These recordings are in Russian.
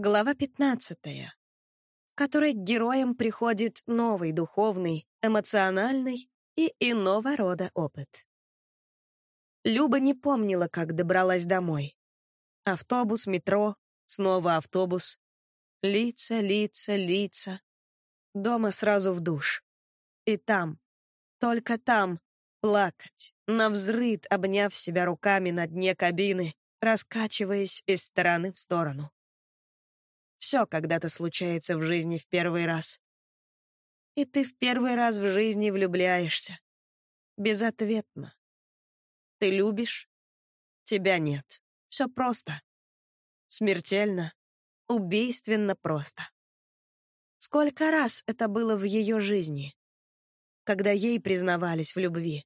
Глава 15, в которой к героям приходит новый духовный, эмоциональный и иного рода опыт. Люба не помнила, как добралась домой. Автобус, метро, снова автобус. Лица, лица, лица. Дома сразу в душ. И там, только там, плакать, навзрыд, обняв себя руками на дне кабины, раскачиваясь из стороны в сторону. Все когда-то случается в жизни в первый раз. И ты в первый раз в жизни влюбляешься. Безответно. Ты любишь? Тебя нет. Все просто. Смертельно, убийственно просто. Сколько раз это было в ее жизни, когда ей признавались в любви.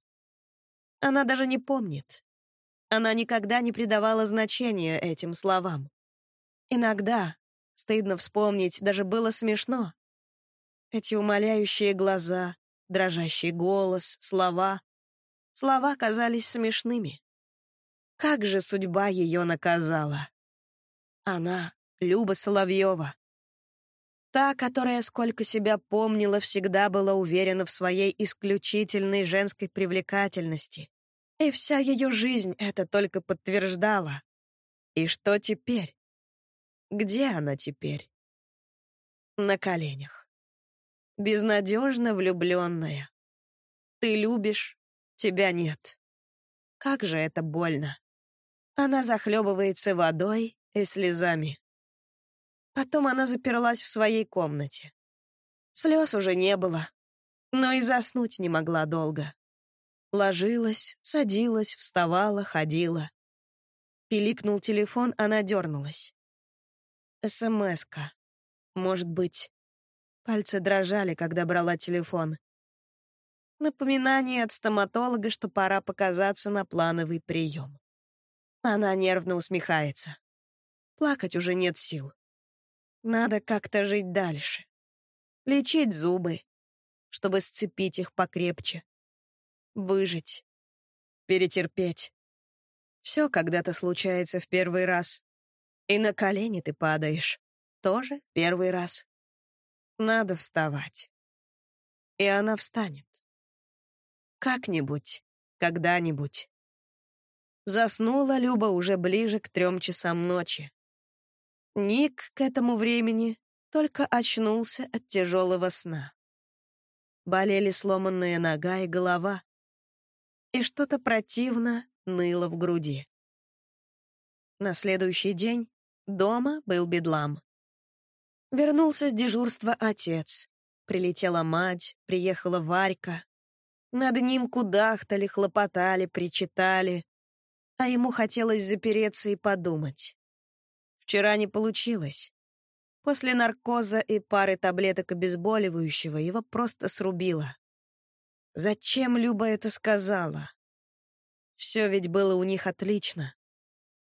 Она даже не помнит. Она никогда не придавала значения этим словам. Иногда, Стыдно вспомнить, даже было смешно. Эти умоляющие глаза, дрожащий голос, слова. Слова казались смешными. Как же судьба ее наказала. Она, Люба Соловьева. Та, которая, сколько себя помнила, всегда была уверена в своей исключительной женской привлекательности. И вся ее жизнь это только подтверждала. И что теперь? Где она теперь? На коленях. Безнадежно влюбленная. Ты любишь, тебя нет. Как же это больно. Она захлебывается водой и слезами. Потом она заперлась в своей комнате. Слез уже не было, но и заснуть не могла долго. Ложилась, садилась, вставала, ходила. Пиликнул телефон, она дернулась. СМС-ка. Может быть. Пальцы дрожали, когда брала телефон. Напоминание от стоматолога, что пора показаться на плановый прием. Она нервно усмехается. Плакать уже нет сил. Надо как-то жить дальше. Лечить зубы, чтобы сцепить их покрепче. Выжить. Перетерпеть. Все когда-то случается в первый раз. И на колени ты падаешь. Тоже в первый раз. Надо вставать. И она встанет. Как-нибудь, когда-нибудь. Заснула Люба уже ближе к трем часам ночи. Ник к этому времени только очнулся от тяжелого сна. Болели сломанная нога и голова. И что-то противно ныло в груди. На следующий день дома был бедлам. Вернулся с дежурства отец. Прилетела мать, приехала Варька. Над ним кудахтали, хлопотали, причитали. А ему хотелось запереться и подумать. Вчера не получилось. После наркоза и пары таблеток обезболивающего его просто срубило. Зачем Люба это сказала? Все ведь было у них отлично.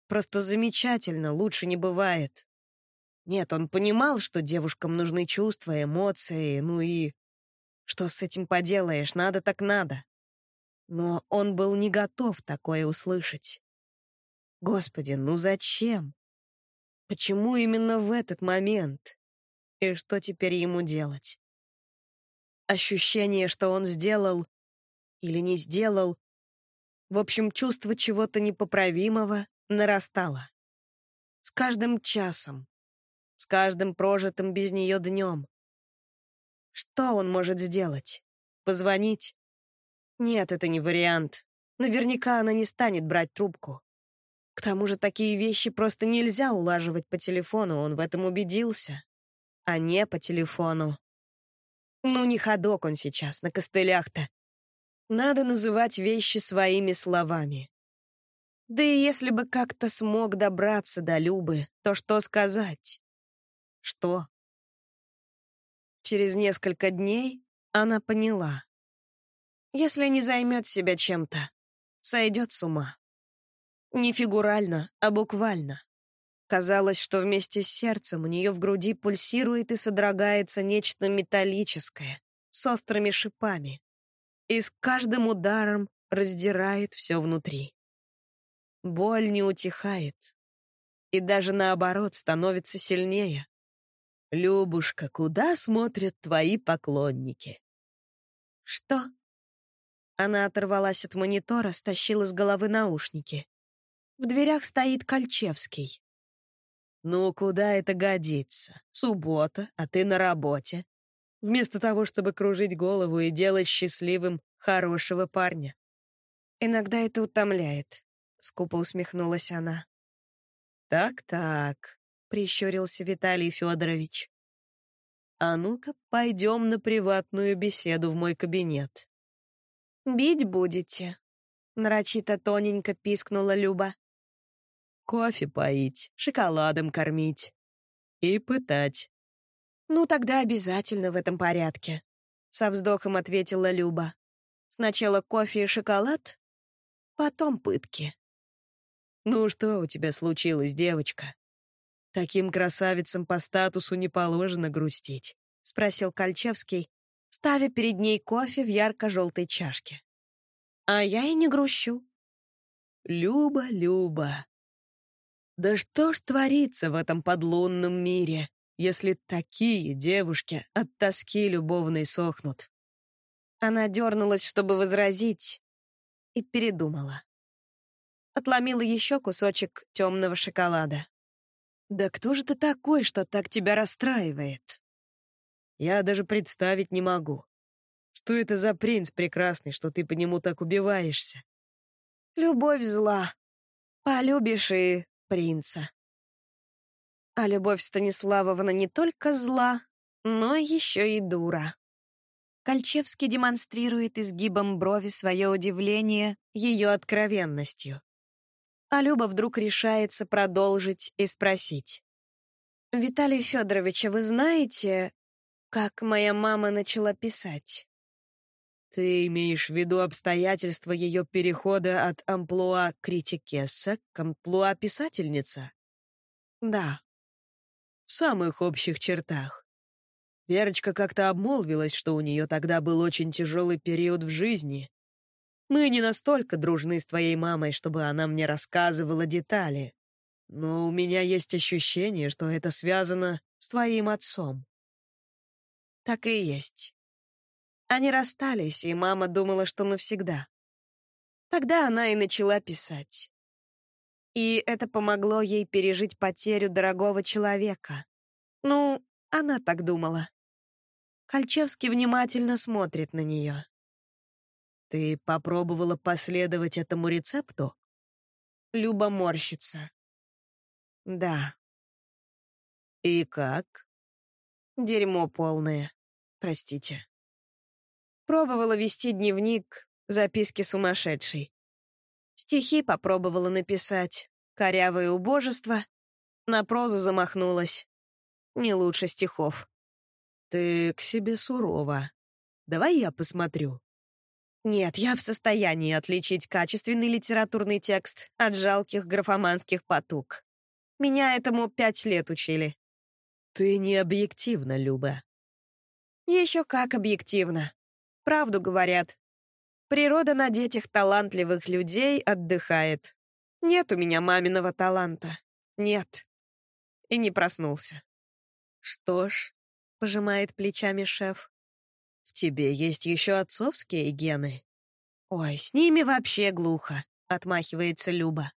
Просто замечательно, лучше не бывает. Нет, он понимал, что девушкам нужны чувства, эмоции, ну и... Что с этим поделаешь, надо так надо. Но он был не готов такое услышать. Господи, ну зачем? Почему именно в этот момент? И что теперь ему делать? Ощущение, что он сделал или не сделал, в общем, чувство чего-то непоправимого, нарастала. С каждым часом, с каждым прожитым без нее днем. Что он может сделать? Позвонить? Нет, это не вариант. Наверняка она не станет брать трубку. К тому же такие вещи просто нельзя улаживать по телефону, он в этом убедился. А не по телефону. Ну, не ходок он сейчас, на костылях-то. Надо называть вещи своими словами. Да и если бы как-то смог добраться до Любы, то что сказать? Что? Через несколько дней она поняла. Если не займет себя чем-то, сойдет с ума. Не фигурально, а буквально. Казалось, что вместе с сердцем у нее в груди пульсирует и содрогается нечто металлическое, с острыми шипами. И с каждым ударом раздирает все внутри. Боль не утихает. и даже наоборот становится сильнее. «Любушка, куда смотрят твои поклонники?» «Что?» Она оторвалась от монитора, стащила с головы наушники. В дверях стоит Кольчевский. «Ну, куда это годится? Суббота, а ты на работе. Вместо того, чтобы кружить голову и делать счастливым хорошего парня». «Иногда это утомляет», — скупо усмехнулась она. «Так-так», — прищурился Виталий Федорович. «А ну-ка, пойдем на приватную беседу в мой кабинет». «Бить будете?» — нарочито тоненько пискнула Люба. «Кофе поить, шоколадом кормить и пытать». «Ну, тогда обязательно в этом порядке», — со вздохом ответила Люба. «Сначала кофе и шоколад, потом пытки». «Ну, что у тебя случилось, девочка?» «Таким красавицам по статусу не положено грустить», — спросил Кольчевский, ставя перед ней кофе в ярко-желтой чашке. «А я и не грущу». «Люба, Люба, да что ж творится в этом подлунном мире, если такие девушки от тоски любовной сохнут?» Она дернулась, чтобы возразить, и передумала. Отломила еще кусочек темного шоколада. «Да кто же ты такой, что так тебя расстраивает?» «Я даже представить не могу. Что это за принц прекрасный, что ты по нему так убиваешься?» «Любовь зла. Полюбишь и принца». А любовь Станиславовна не только зла, но еще и дура. Кольчевский демонстрирует изгибом брови свое удивление ее откровенностью а Люба вдруг решается продолжить и спросить. «Виталий Федорович, вы знаете, как моя мама начала писать?» «Ты имеешь в виду обстоятельства ее перехода от амплуа критикесса к амплуа писательница?» «Да». «В самых общих чертах. Верочка как-то обмолвилась, что у нее тогда был очень тяжелый период в жизни, мы не настолько дружны с твоей мамой, чтобы она мне рассказывала детали. Но у меня есть ощущение, что это связано с твоим отцом. Так и есть. Они расстались, и мама думала, что навсегда. Тогда она и начала писать. И это помогло ей пережить потерю дорогого человека. Ну, она так думала. Кольчевский внимательно смотрит на нее. Ты попробовала последовать этому рецепту? Люба морщится. Да. И как? Дерьмо полное. Простите. Пробовала вести дневник, записки сумасшедшей. Стихи попробовала написать, корявое убожество. На прозу замахнулась. Не лучше стихов. Ты к себе сурова. Давай я посмотрю. Нет, я в состоянии отличить качественный литературный текст от жалких графоманских потуг. Меня этому пять лет учили. Ты не объективна, Люба. Еще как объективно. Правду говорят. Природа на детях талантливых людей отдыхает. Нет у меня маминого таланта. Нет. И не проснулся. Что ж, пожимает плечами шеф, в тебе есть еще отцовские гены. Ой, с ними вообще глухо, отмахивается Люба.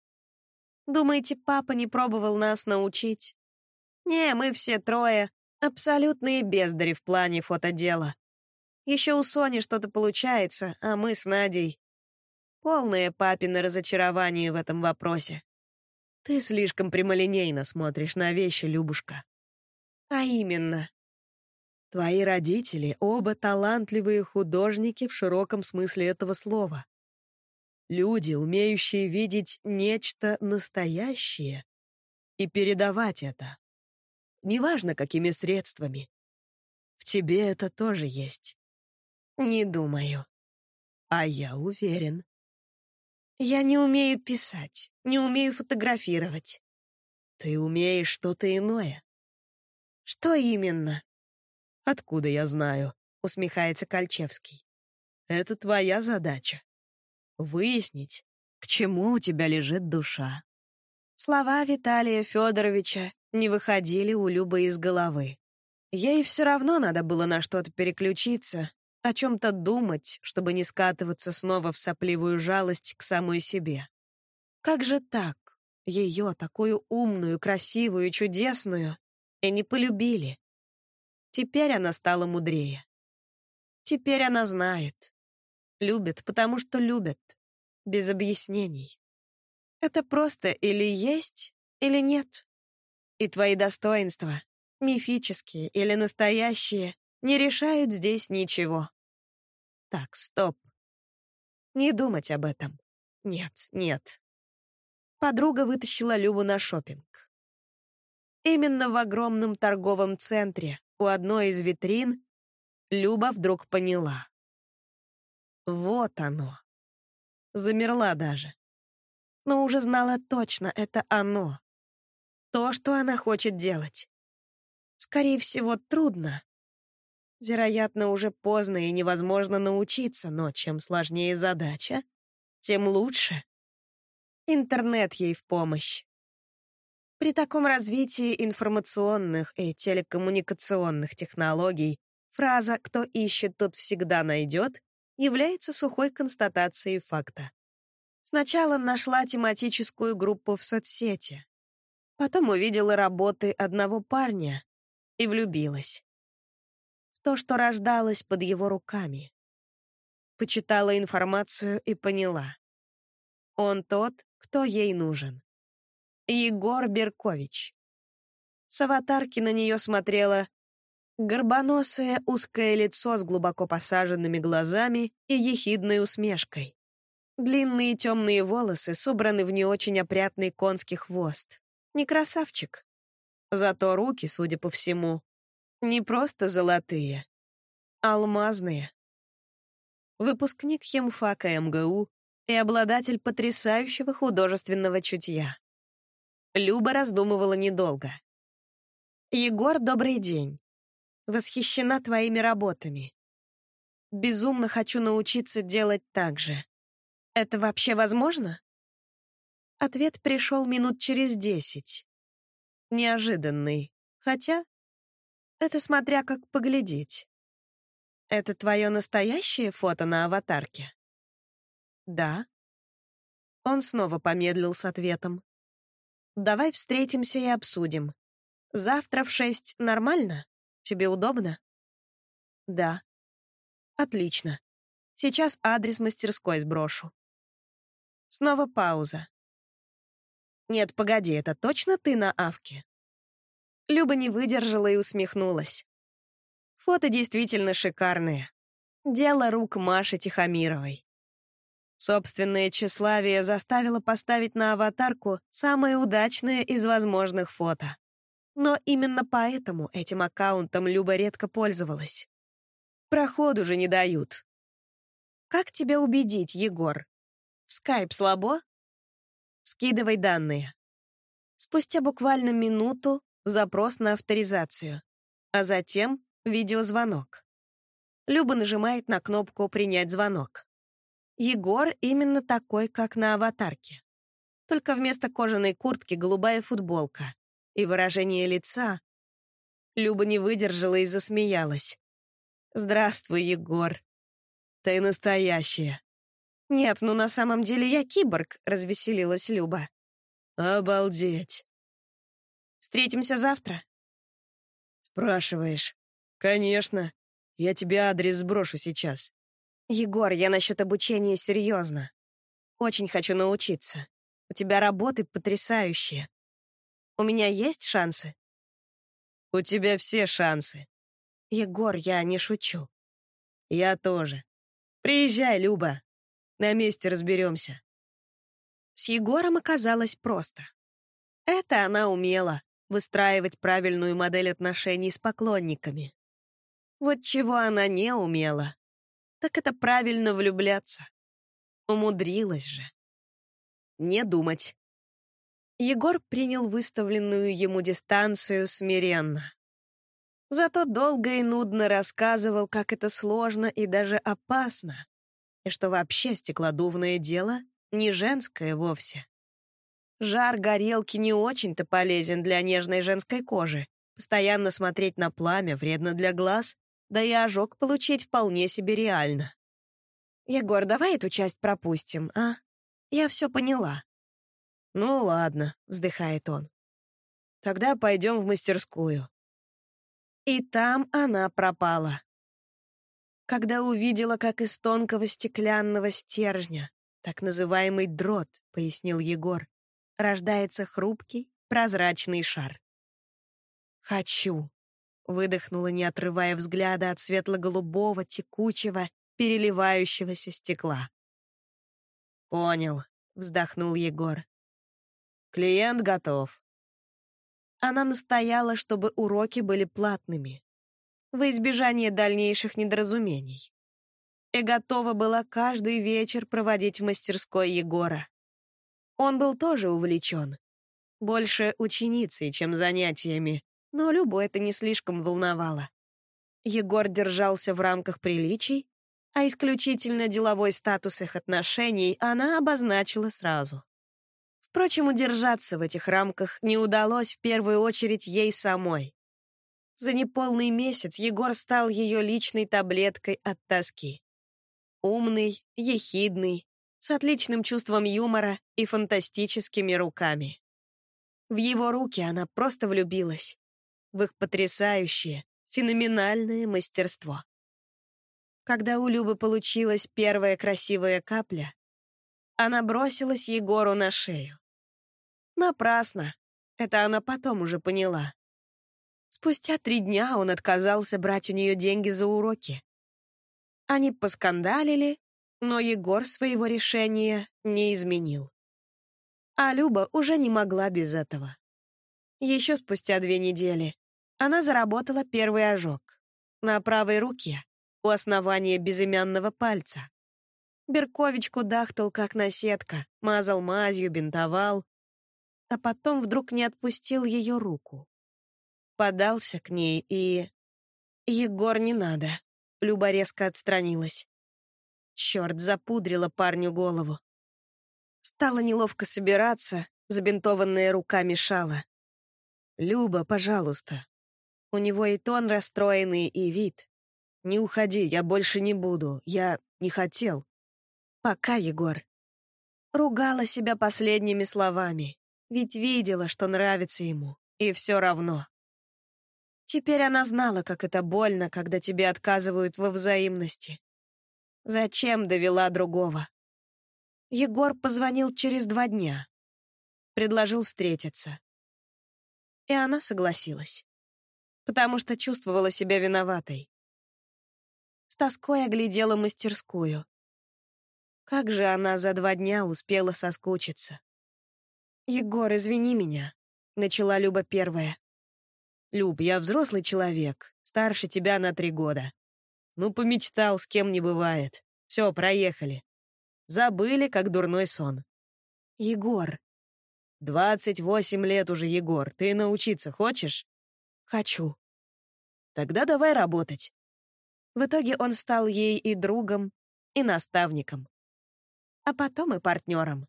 Думаете, папа не пробовал нас научить? Не, мы все трое абсолютные бездари в плане фотодела. Еще у Сони что-то получается, а мы с Надей полное папино разочарование в этом вопросе. Ты слишком прямолинейно смотришь на вещи, Любушка. А именно, Твои родители оба талантливые художники в широком смысле этого слова. Люди, умеющие видеть нечто настоящее и передавать это. Неважно, какими средствами. В тебе это тоже есть. Не думаю. А я уверен. Я не умею писать, не умею фотографировать. Ты умеешь что-то иное. Что именно? «Откуда я знаю?» — усмехается Кольчевский. «Это твоя задача. Выяснить, к чему у тебя лежит душа. Слова Виталия Федоровича не выходили у Любы из головы. Ей все равно надо было на что-то переключиться, о чем-то думать, чтобы не скатываться снова в сопливую жалость к самой себе. Как же так? Ее, такую умную, красивую, чудесную, и не полюбили. Теперь она стала мудрее. Теперь она знает. Любит, потому что любит. Без объяснений. Это просто или есть, или нет. И твои достоинства, мифические или настоящие, не решают здесь ничего. Так, стоп. Не думать об этом. Нет, нет. Подруга вытащила Любу на шопинг. Именно в огромном торговом центре у одной из витрин Люба вдруг поняла. Вот оно. Замерла даже. Но уже знала точно, это оно. То, что она хочет делать. Скорее всего, трудно. Вероятно, уже поздно и невозможно научиться, но чем сложнее задача, тем лучше. Интернет ей в помощь. При таком развитии информационных и телекоммуникационных технологий фраза «кто ищет, тот всегда найдет» является сухой констатацией факта. Сначала нашла тематическую группу в соцсети. Потом увидела работы одного парня и влюбилась. В то, что рождалось под его руками. Почитала информацию и поняла. Он тот, кто ей нужен. Егор Беркович. С аватарки на нее смотрело горбоносое узкое лицо с глубоко посаженными глазами и ехидной усмешкой. Длинные темные волосы собраны в не очень опрятный конский хвост. Не красавчик. Зато руки, судя по всему, не просто золотые, алмазные. Выпускник химфака МГУ и обладатель потрясающего художественного чутья. Люба раздумывала недолго. «Егор, добрый день. Восхищена твоими работами. Безумно хочу научиться делать так же. Это вообще возможно?» Ответ пришел минут через десять. Неожиданный. Хотя, это смотря как поглядеть. Это твое настоящее фото на аватарке? Да. Он снова помедлил с ответом. Давай встретимся и обсудим. Завтра в шесть нормально? Тебе удобно? Да. Отлично. Сейчас адрес мастерской сброшу. Снова пауза. Нет, погоди, это точно ты на Авке? Люба не выдержала и усмехнулась. Фото действительно шикарные. Дело рук Маши Тихомировой. Собственное тщеславие заставило поставить на аватарку самое удачное из возможных фото. Но именно поэтому этим аккаунтом Люба редко пользовалась. Проходу же не дают. Как тебя убедить, Егор? В скайп слабо? Скидывай данные. Спустя буквально минуту запрос на авторизацию, а затем видеозвонок. Люба нажимает на кнопку «Принять звонок». Егор именно такой, как на аватарке. Только вместо кожаной куртки голубая футболка. И выражение лица... Люба не выдержала и засмеялась. «Здравствуй, Егор. Ты настоящая». «Нет, ну на самом деле я киборг», — развеселилась Люба. «Обалдеть». «Встретимся завтра?» «Спрашиваешь?» «Конечно. Я тебе адрес сброшу сейчас. «Егор, я насчет обучения серьезно. Очень хочу научиться. У тебя работы потрясающие. У меня есть шансы?» «У тебя все шансы». «Егор, я не шучу». «Я тоже. Приезжай, Люба. На месте разберемся». С Егором оказалось просто. Это она умела — выстраивать правильную модель отношений с поклонниками. Вот чего она не умела так это правильно влюбляться. Умудрилась же. Не думать. Егор принял выставленную ему дистанцию смиренно. Зато долго и нудно рассказывал, как это сложно и даже опасно, и что вообще стеклодувное дело не женское вовсе. Жар горелки не очень-то полезен для нежной женской кожи. Постоянно смотреть на пламя вредно для глаз, да и ожог получить вполне себе реально. «Егор, давай эту часть пропустим, а? Я все поняла». «Ну ладно», — вздыхает он. «Тогда пойдем в мастерскую». И там она пропала. Когда увидела, как из тонкого стеклянного стержня, так называемый дрот, пояснил Егор, рождается хрупкий, прозрачный шар. «Хочу», — выдохнула, не отрывая взгляда от светло-голубого, текучего, переливающегося стекла. «Понял», — вздохнул Егор. «Клиент готов». Она настояла, чтобы уроки были платными, во избежание дальнейших недоразумений. И готова была каждый вечер проводить в мастерской Егора. Он был тоже увлечен. Больше ученицей, чем занятиями, но Любу это не слишком волновало. Егор держался в рамках приличий, а исключительно деловой статус их отношений она обозначила сразу. Впрочем, удержаться в этих рамках не удалось в первую очередь ей самой. За неполный месяц Егор стал ее личной таблеткой от тоски. Умный, ехидный, с отличным чувством юмора и фантастическими руками. В его руки она просто влюбилась, в их потрясающее, феноменальное мастерство. Когда у Любы получилась первая красивая капля, она бросилась Егору на шею. Напрасно. Это она потом уже поняла. Спустя три дня он отказался брать у нее деньги за уроки. Они поскандалили, но Егор своего решения не изменил. А Люба уже не могла без этого. Еще спустя две недели она заработала первый ожог на правой руке у основания безымянного пальца. Беркович кудахтал, как наседка, мазал мазью, бинтовал, а потом вдруг не отпустил ее руку. Подался к ней и... «Егор, не надо», — Люба резко отстранилась. Черт, запудрила парню голову. Стало неловко собираться, забинтованная рука мешала. «Люба, пожалуйста». У него и тон расстроенный, и вид. «Не уходи, я больше не буду. Я не хотел». «Пока, Егор». Ругала себя последними словами, ведь видела, что нравится ему, и все равно. Теперь она знала, как это больно, когда тебе отказывают во взаимности. Зачем довела другого? Егор позвонил через два дня. Предложил встретиться. И она согласилась. Потому что чувствовала себя виноватой. С тоской оглядела мастерскую. Как же она за два дня успела соскучиться. «Егор, извини меня», — начала Люба первая. «Люб, я взрослый человек, старше тебя на три года. Ну, помечтал, с кем не бывает. Все, проехали. Забыли, как дурной сон. Егор. Двадцать восемь лет уже, Егор. Ты научиться хочешь? Хочу. Тогда давай работать. В итоге он стал ей и другом, и наставником. А потом и партнером.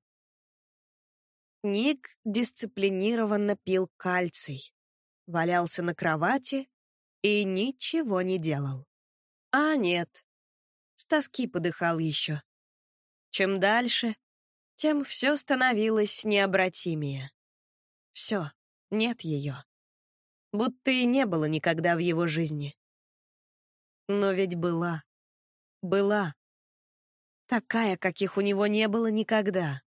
Ник дисциплинированно пил кальций, валялся на кровати и ничего не делал. А нет. С тоски подыхал еще. Чем дальше, тем все становилось необратимее. Все, нет ее. Будто и не было никогда в его жизни. Но ведь была. Была. Такая, каких у него не было никогда.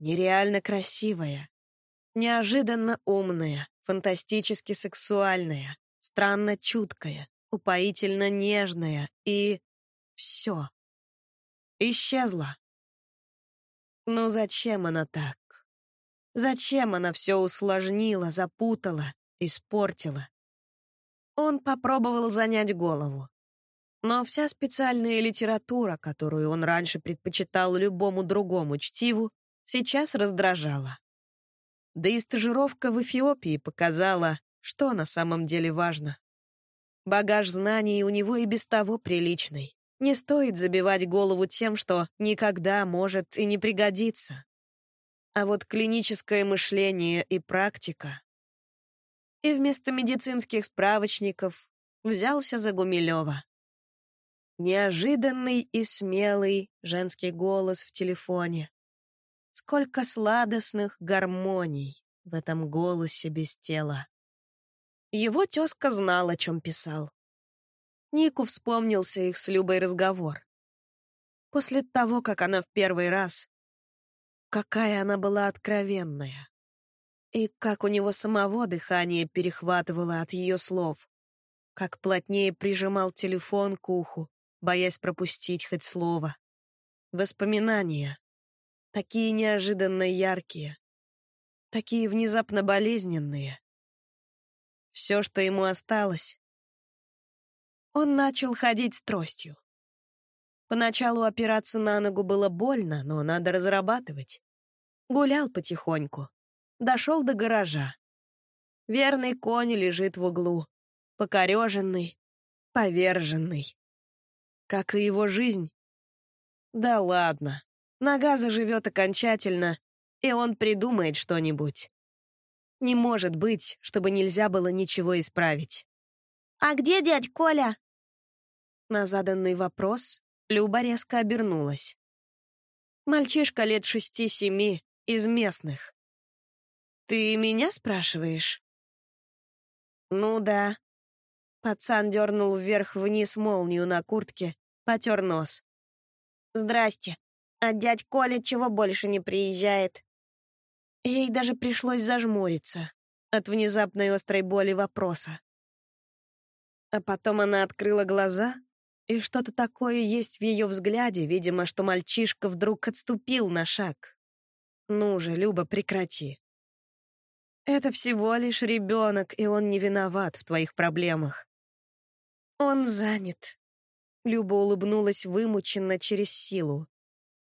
Нереально красивая. Неожиданно умная, фантастически сексуальная, странно чуткая, упоительно нежная и... все. Исчезла. Ну зачем она так? Зачем она все усложнила, запутала, испортила? Он попробовал занять голову. Но вся специальная литература, которую он раньше предпочитал любому другому чтиву, сейчас раздражала. Да и стажировка в Эфиопии показала, что на самом деле важно. Багаж знаний у него и без того приличный. Не стоит забивать голову тем, что никогда может и не пригодится. А вот клиническое мышление и практика. И вместо медицинских справочников взялся за Гумилева. Неожиданный и смелый женский голос в телефоне. Сколько сладостных гармоний в этом голосе без тела. Его тезка знал, о чем писал. Нику вспомнился их с Любой разговор. После того, как она в первый раз... Какая она была откровенная. И как у него самого дыхание перехватывало от ее слов. Как плотнее прижимал телефон к уху, боясь пропустить хоть слово. Воспоминания. Такие неожиданно яркие. Такие внезапно болезненные. Все, что ему осталось. Он начал ходить с тростью. Поначалу опираться на ногу было больно, но надо разрабатывать. Гулял потихоньку. Дошел до гаража. Верный конь лежит в углу. Покореженный, поверженный. Как и его жизнь. Да ладно. Нога заживет окончательно, и он придумает что-нибудь. Не может быть, чтобы нельзя было ничего исправить. «А где дядь Коля?» На заданный вопрос Люба резко обернулась. Мальчишка лет шести-семи, из местных. «Ты меня спрашиваешь?» «Ну да». Пацан дернул вверх-вниз молнию на куртке, потер нос. «Здрасте. А дядь Коля чего больше не приезжает?» Ей даже пришлось зажмуриться от внезапной острой боли вопроса. А потом она открыла глаза, и что-то такое есть в ее взгляде, видимо, что мальчишка вдруг отступил на шаг. «Ну же, Люба, прекрати. Это всего лишь ребенок, и он не виноват в твоих проблемах. Он занят». Люба улыбнулась вымученно через силу.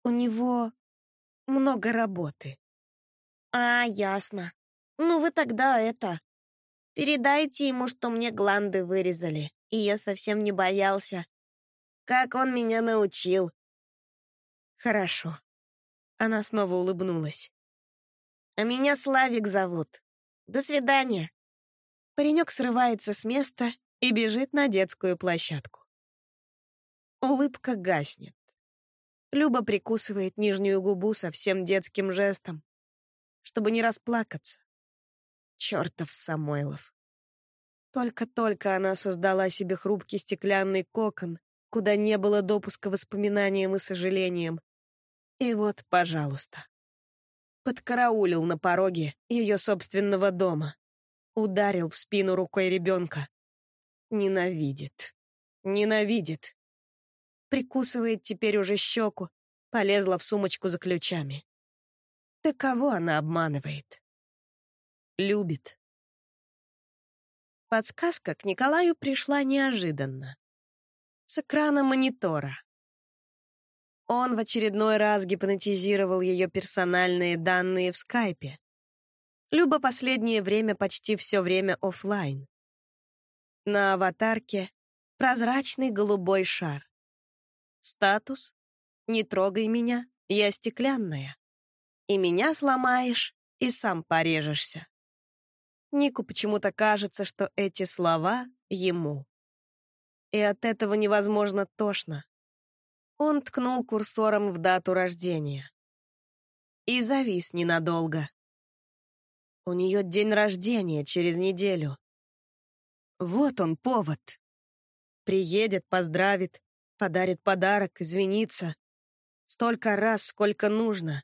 «У него много работы». «А, ясно. Ну вы тогда это... Передайте ему, что мне гланды вырезали, и я совсем не боялся. Как он меня научил». «Хорошо». Она снова улыбнулась. «А меня Славик зовут. До свидания». Паренек срывается с места и бежит на детскую площадку. Улыбка гаснет. Люба прикусывает нижнюю губу совсем детским жестом, чтобы не расплакаться. Чертов Самойлов. Только-только она создала себе хрупкий стеклянный кокон, куда не было допуска воспоминаниям и сожалениям. И вот, пожалуйста. Подкараулил на пороге ее собственного дома. Ударил в спину рукой ребенка. Ненавидит. Ненавидит. Прикусывает теперь уже щеку, полезла в сумочку за ключами. Да кого она обманывает? Любит. Подсказка к Николаю пришла неожиданно. С экрана монитора. Он в очередной раз гипнотизировал ее персональные данные в скайпе. Люба последнее время почти все время офлайн. На аватарке прозрачный голубой шар. Статус «Не трогай меня, я стеклянная» и меня сломаешь, и сам порежешься. Нику почему-то кажется, что эти слова ему. И от этого невозможно тошно. Он ткнул курсором в дату рождения. И завис ненадолго. У нее день рождения через неделю. Вот он повод. Приедет, поздравит, подарит подарок, извинится. Столько раз, сколько нужно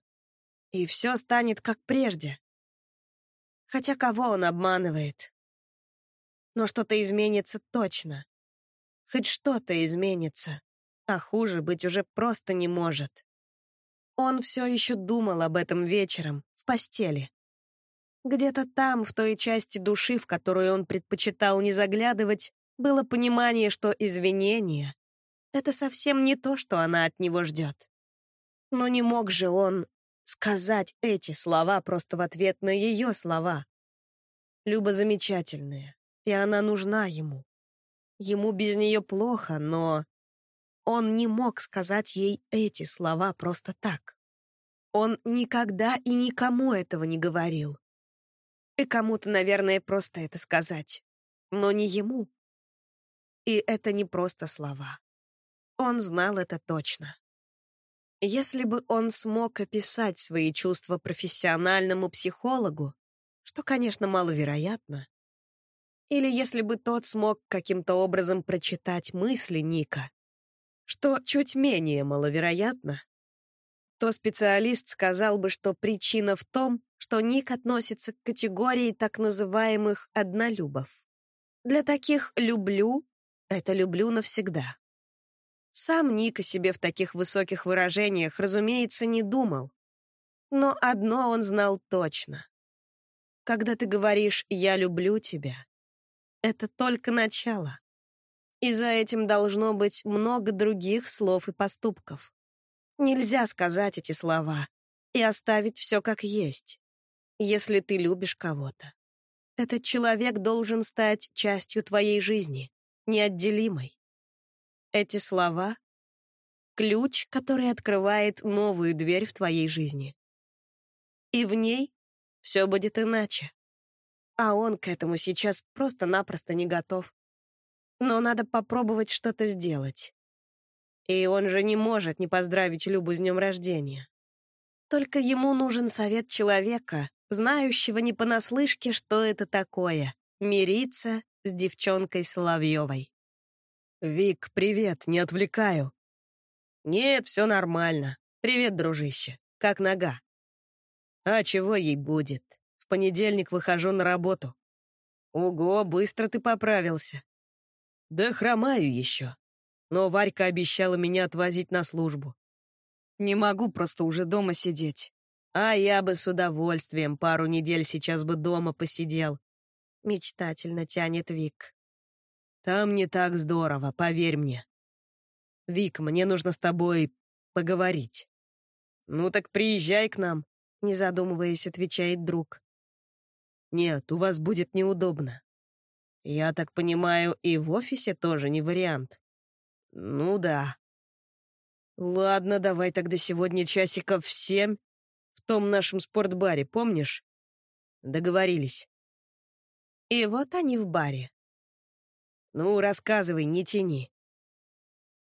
и все станет как прежде. Хотя кого он обманывает? Но что-то изменится точно. Хоть что-то изменится, а хуже быть уже просто не может. Он все еще думал об этом вечером, в постели. Где-то там, в той части души, в которую он предпочитал не заглядывать, было понимание, что извинения — это совсем не то, что она от него ждет. Но не мог же он сказать эти слова просто в ответ на ее слова. Люба замечательная, и она нужна ему. Ему без нее плохо, но он не мог сказать ей эти слова просто так. Он никогда и никому этого не говорил. И кому-то, наверное, просто это сказать. Но не ему. И это не просто слова. Он знал это точно. Если бы он смог описать свои чувства профессиональному психологу, что, конечно, маловероятно, или если бы тот смог каким-то образом прочитать мысли Ника, что чуть менее маловероятно, то специалист сказал бы, что причина в том, что Ник относится к категории так называемых «однолюбов». Для таких «люблю» — это «люблю навсегда». Сам Ник о себе в таких высоких выражениях, разумеется, не думал. Но одно он знал точно. Когда ты говоришь «я люблю тебя», это только начало. И за этим должно быть много других слов и поступков. Нельзя сказать эти слова и оставить все как есть, если ты любишь кого-то. Этот человек должен стать частью твоей жизни, неотделимой. Эти слова — ключ, который открывает новую дверь в твоей жизни. И в ней все будет иначе. А он к этому сейчас просто-напросто не готов. Но надо попробовать что-то сделать. И он же не может не поздравить Любу с днем рождения. Только ему нужен совет человека, знающего не понаслышке, что это такое — мириться с девчонкой Соловьевой. «Вик, привет, не отвлекаю». «Нет, все нормально. Привет, дружище. Как нога?» «А чего ей будет? В понедельник выхожу на работу. Ого, быстро ты поправился. Да хромаю еще. Но Варька обещала меня отвозить на службу. Не могу просто уже дома сидеть. А я бы с удовольствием пару недель сейчас бы дома посидел. Мечтательно тянет Вик. Там не так здорово, поверь мне. Вик, мне нужно с тобой поговорить. Ну так приезжай к нам, не задумываясь, отвечает друг. «Нет, у вас будет неудобно. Я так понимаю, и в офисе тоже не вариант?» «Ну да». «Ладно, давай тогда сегодня часиков в семь в том нашем спортбаре, помнишь?» Договорились. И вот они в баре. «Ну, рассказывай, не тяни».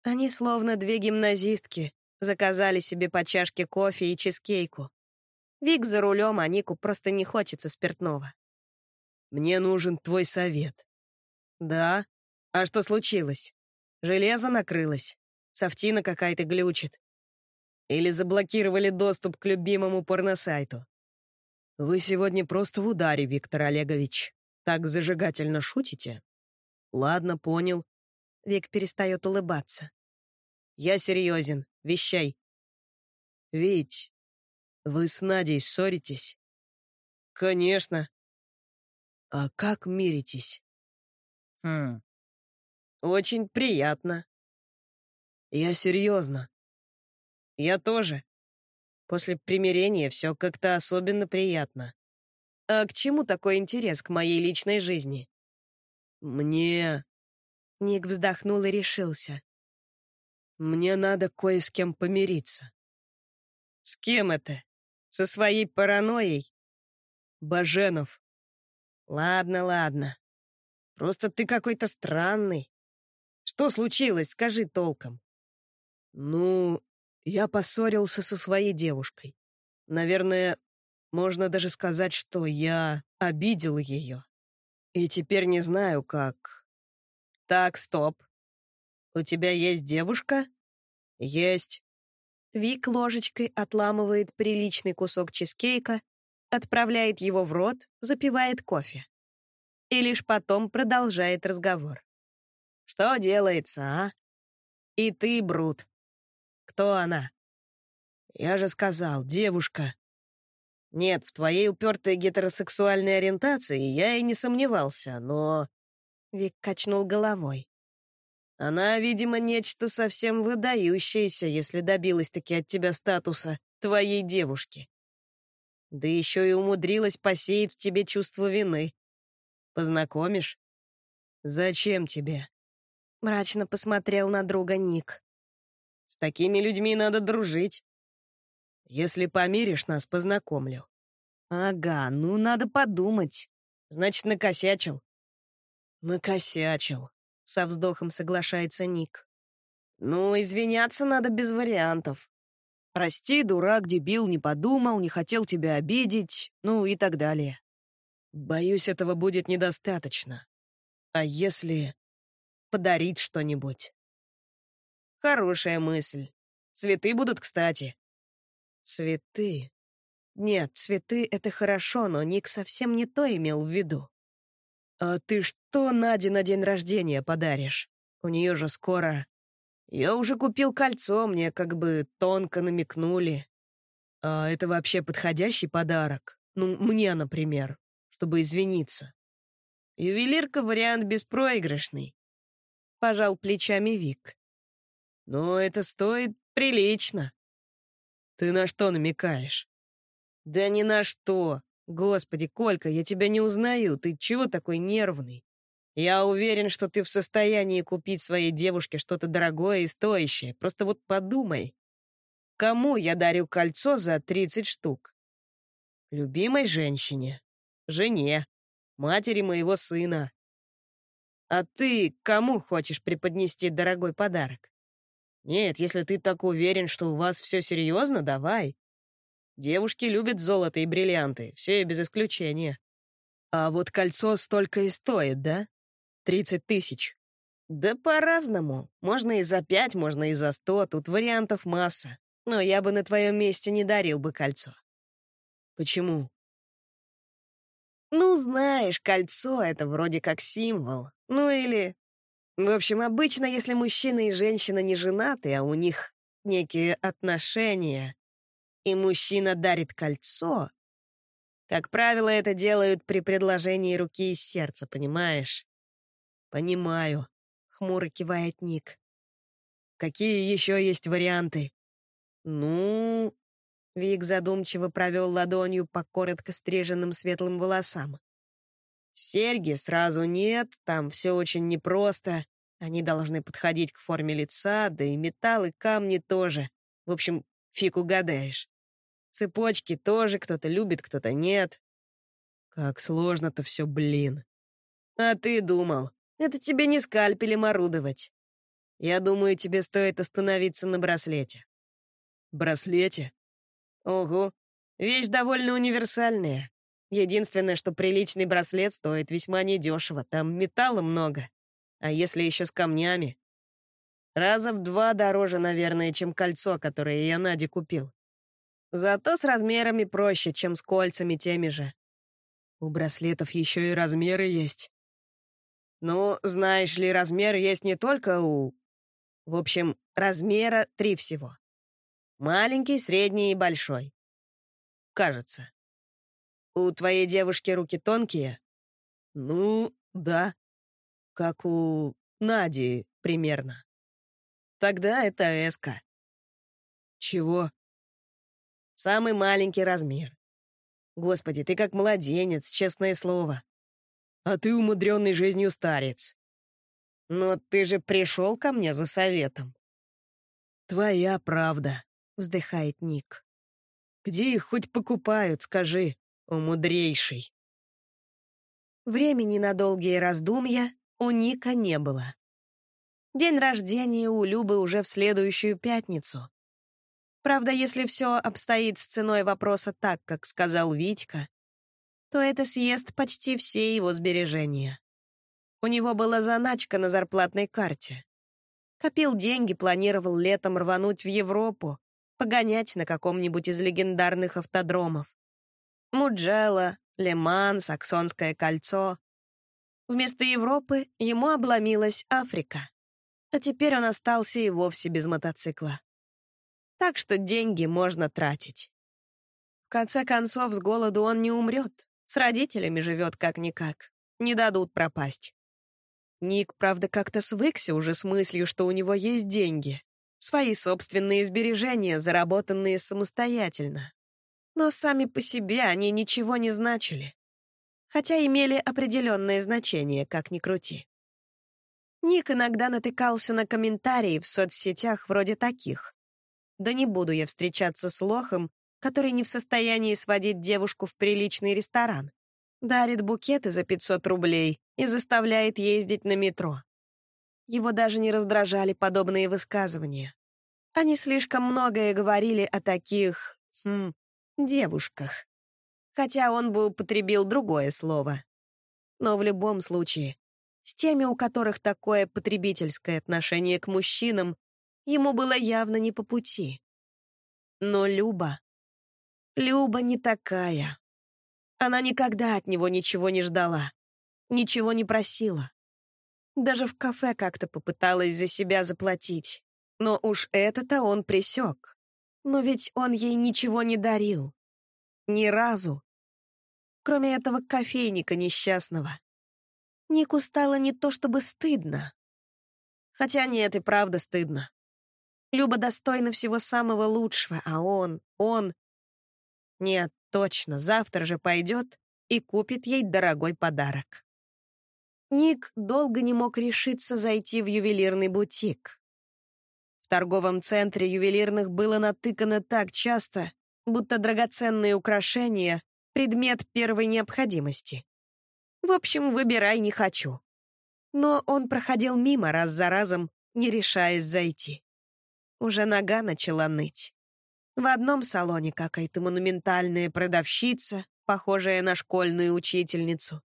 Они словно две гимназистки заказали себе по чашке кофе и чизкейку. Вик за рулем, а Нику просто не хочется спиртного. Мне нужен твой совет». «Да? А что случилось? Железо накрылось? Софтина какая-то глючит? Или заблокировали доступ к любимому порносайту?» «Вы сегодня просто в ударе, Виктор Олегович. Так зажигательно шутите?» «Ладно, понял». Вик перестает улыбаться. «Я серьезен. Вещай». «Вить, вы с Надей ссоритесь?» «Конечно. «А как миритесь?» «Хм, очень приятно». «Я серьезно». «Я тоже. После примирения все как-то особенно приятно. А к чему такой интерес к моей личной жизни?» «Мне...» Ник вздохнул и решился. «Мне надо кое с кем помириться». «С кем это? Со своей паранойей?» «Баженов. «Ладно, ладно. Просто ты какой-то странный. Что случилось, скажи толком». «Ну, я поссорился со своей девушкой. Наверное, можно даже сказать, что я обидел ее. И теперь не знаю, как...» «Так, стоп. У тебя есть девушка?» «Есть». Вик ложечкой отламывает приличный кусок чизкейка отправляет его в рот, запивает кофе. И лишь потом продолжает разговор. «Что делается, а? И ты, Брут. Кто она?» «Я же сказал, девушка». «Нет, в твоей упертой гетеросексуальной ориентации я и не сомневался, но...» Вик качнул головой. «Она, видимо, нечто совсем выдающееся, если добилась-таки от тебя статуса твоей девушки. Да еще и умудрилась посеять в тебе чувство вины. Познакомишь? Зачем тебе? Мрачно посмотрел на друга Ник. С такими людьми надо дружить. Если помиришь нас, познакомлю». «Ага, ну надо подумать. Значит, накосячил». «Накосячил», — со вздохом соглашается Ник. «Ну, извиняться надо без вариантов. Прости, дурак, дебил, не подумал, не хотел тебя обидеть, ну и так далее. Боюсь, этого будет недостаточно. А если подарить что-нибудь? Хорошая мысль. Цветы будут кстати. Цветы? Нет, цветы — это хорошо, но Ник совсем не то имел в виду. А ты что Наде на день рождения подаришь? У нее же скоро я уже купил кольцо, мне как бы тонко намекнули. А это вообще подходящий подарок? Ну, мне, например, чтобы извиниться. Ювелирка вариант беспроигрышный. Пожал плечами Вик. Но это стоит прилично. Ты на что намекаешь? Да ни на что. Господи, Колька, я тебя не узнаю. Ты чего такой нервный? Я уверен, что ты в состоянии купить своей девушке что-то дорогое и стоящее. Просто вот подумай. Кому я дарю кольцо за 30 штук? Любимой женщине, жене, матери моего сына. А ты кому хочешь преподнести дорогой подарок? Нет, если ты так уверен, что у вас все серьезно, давай. Девушки любят золото и бриллианты, все без исключения. А вот кольцо столько и стоит, да? Тридцать тысяч. Да по-разному. Можно и за пять, можно и за сто. Тут вариантов масса. Но я бы на твоем месте не дарил бы кольцо. Почему? Ну, знаешь, кольцо — это вроде как символ. Ну или... В общем, обычно, если мужчина и женщина не женаты, а у них некие отношения, и мужчина дарит кольцо, как правило, это делают при предложении руки и сердца, понимаешь? «Понимаю», — хмуро кивает Ник. «Какие еще есть варианты?» «Ну...» — Вик задумчиво провел ладонью по коротко стриженным светлым волосам. «Серьги сразу нет, там все очень непросто. Они должны подходить к форме лица, да и металл, и камни тоже. В общем, фиг угадаешь. Цепочки тоже кто-то любит, кто-то нет. Как сложно-то все, блин. А ты думал, это тебе не скальпелем орудовать. Я думаю, тебе стоит остановиться на браслете». «Браслете?» «Ого, вещь довольно универсальная. Единственное, что приличный браслет стоит весьма недешево, там металла много. А если еще с камнями? Раза в два дороже, наверное, чем кольцо, которое я Наде купил. Зато с размерами проще, чем с кольцами теми же. У браслетов еще и размеры есть. Ну, знаешь ли, размер есть не только у... В общем, размера три всего. Маленький, средний и большой. Кажется. У твоей девушки руки тонкие? Ну, да. Как у Нади примерно. Тогда это эска. Чего? Самый маленький размер. Господи, ты как младенец, честное слово а ты умудренный жизнью старец. Но ты же пришел ко мне за советом. Твоя правда, вздыхает Ник. Где их хоть покупают, скажи, о мудрейший? Времени на долгие раздумья у Ника не было. День рождения у Любы уже в следующую пятницу. Правда, если все обстоит с ценой вопроса так, как сказал Витька, то это съест почти все его сбережения. У него была заначка на зарплатной карте. Копил деньги, планировал летом рвануть в Европу, погонять на каком-нибудь из легендарных автодромов. Муджело, Леман, Саксонское кольцо. Вместо Европы ему обломилась Африка. А теперь он остался и вовсе без мотоцикла. Так что деньги можно тратить. В конце концов, с голоду он не умрет. С родителями живет как-никак. Не дадут пропасть. Ник, правда, как-то свыкся уже с мыслью, что у него есть деньги. Свои собственные сбережения, заработанные самостоятельно. Но сами по себе они ничего не значили. Хотя имели определенное значение, как ни крути. Ник иногда натыкался на комментарии в соцсетях вроде таких. «Да не буду я встречаться с лохом, который не в состоянии сводить девушку в приличный ресторан, дарит букеты за 500 рублей и заставляет ездить на метро. Его даже не раздражали подобные высказывания. Они слишком многое говорили о таких... Хм, девушках. Хотя он бы употребил другое слово. Но в любом случае, с теми, у которых такое потребительское отношение к мужчинам, ему было явно не по пути. Но Люба... Люба не такая. Она никогда от него ничего не ждала, ничего не просила. Даже в кафе как-то попыталась за себя заплатить. Но уж это-то он присек. Но ведь он ей ничего не дарил. Ни разу. Кроме этого кофейника несчастного. Нику стало не то чтобы стыдно. Хотя нет, и правда стыдно. Люба достойна всего самого лучшего, а он, он... Нет, точно, завтра же пойдет и купит ей дорогой подарок. Ник долго не мог решиться зайти в ювелирный бутик. В торговом центре ювелирных было натыкано так часто, будто драгоценные украшения — предмет первой необходимости. В общем, выбирай не хочу. Но он проходил мимо раз за разом, не решаясь зайти. Уже нога начала ныть. В одном салоне какая-то монументальная продавщица, похожая на школьную учительницу.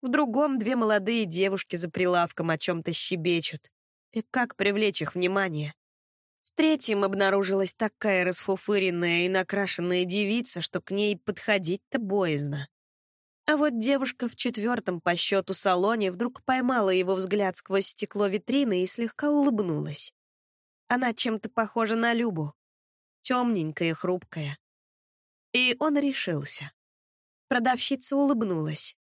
В другом две молодые девушки за прилавком о чем-то щебечут. И как привлечь их внимание? В третьем обнаружилась такая расфуфыренная и накрашенная девица, что к ней подходить-то боязно. А вот девушка в четвертом по счету салоне вдруг поймала его взгляд сквозь стекло витрины и слегка улыбнулась. Она чем-то похожа на Любу. Темненькая, хрупкая. И он решился. Продавщица улыбнулась.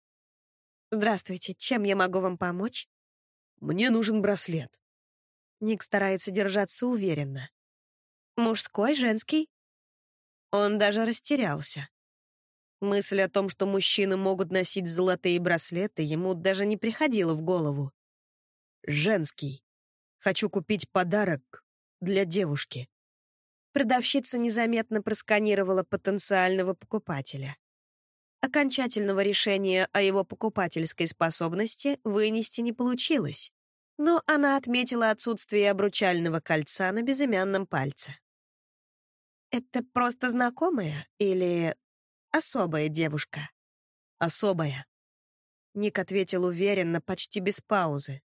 «Здравствуйте, чем я могу вам помочь?» «Мне нужен браслет». Ник старается держаться уверенно. «Мужской, женский?» Он даже растерялся. Мысль о том, что мужчины могут носить золотые браслеты, ему даже не приходила в голову. «Женский. Хочу купить подарок для девушки». Продавщица незаметно просканировала потенциального покупателя. Окончательного решения о его покупательской способности вынести не получилось, но она отметила отсутствие обручального кольца на безымянном пальце. «Это просто знакомая или особая девушка?» «Особая», — Ник ответил уверенно, почти без паузы.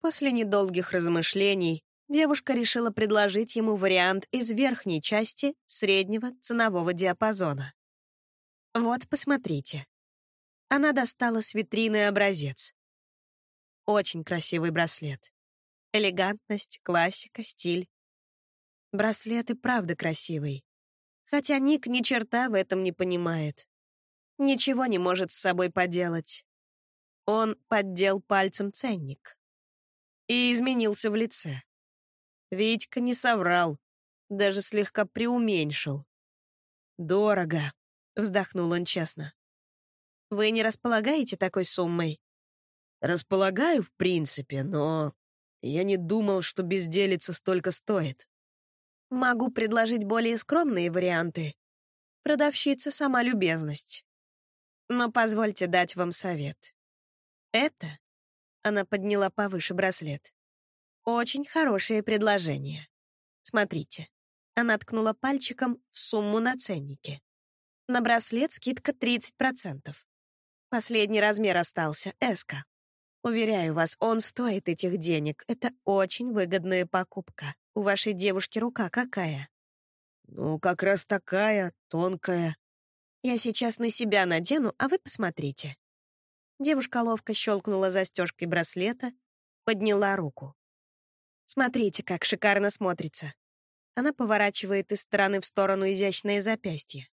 После недолгих размышлений девушка решила предложить ему вариант из верхней части среднего ценового диапазона. Вот, посмотрите. Она достала с витрины образец. Очень красивый браслет. Элегантность, классика, стиль. Браслет и правда красивый. Хотя Ник ни черта в этом не понимает. Ничего не может с собой поделать. Он поддел пальцем ценник. И изменился в лице. Витька не соврал, даже слегка преуменьшил. Дорого. — вздохнул он честно. «Вы не располагаете такой суммой?» «Располагаю, в принципе, но я не думал, что безделица столько стоит». «Могу предложить более скромные варианты. Продавщица — сама любезность. Но позвольте дать вам совет. Это...» — она подняла повыше браслет. «Очень хорошее предложение. Смотрите». Она ткнула пальчиком в сумму на ценнике. На браслет скидка 30%. Последний размер остался, эска. Уверяю вас, он стоит этих денег. Это очень выгодная покупка. У вашей девушки рука какая? Ну, как раз такая, тонкая. Я сейчас на себя надену, а вы посмотрите. Девушка ловко щелкнула застежкой браслета, подняла руку. Смотрите, как шикарно смотрится. Она поворачивает из стороны в сторону изящное запястье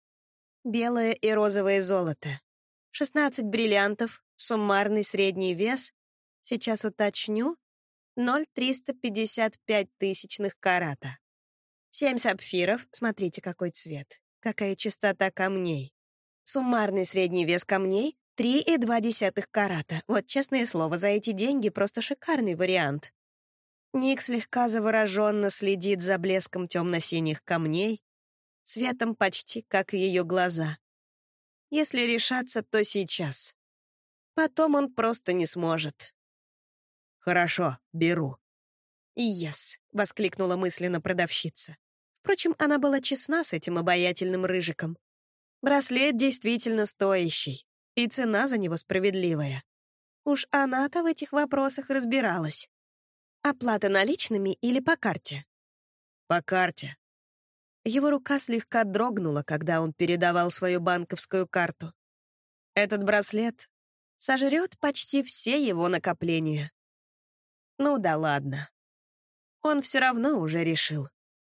белое и розовое золото. 16 бриллиантов, суммарный средний вес, сейчас уточню, 0,355 тысячных карата. 7 сапфиров, смотрите, какой цвет, какая чистота камней. Суммарный средний вес камней — 3,2 карата. Вот, честное слово, за эти деньги просто шикарный вариант. Ник слегка завороженно следит за блеском темно-синих камней, цветом почти как ее глаза. Если решаться, то сейчас. Потом он просто не сможет. «Хорошо, беру». «Ес!» — воскликнула мысленно продавщица. Впрочем, она была честна с этим обаятельным рыжиком. Браслет действительно стоящий, и цена за него справедливая. Уж она-то в этих вопросах разбиралась. Оплата наличными или по карте? По карте. Его рука слегка дрогнула, когда он передавал свою банковскую карту. Этот браслет сожрет почти все его накопления. Ну да ладно. Он все равно уже решил.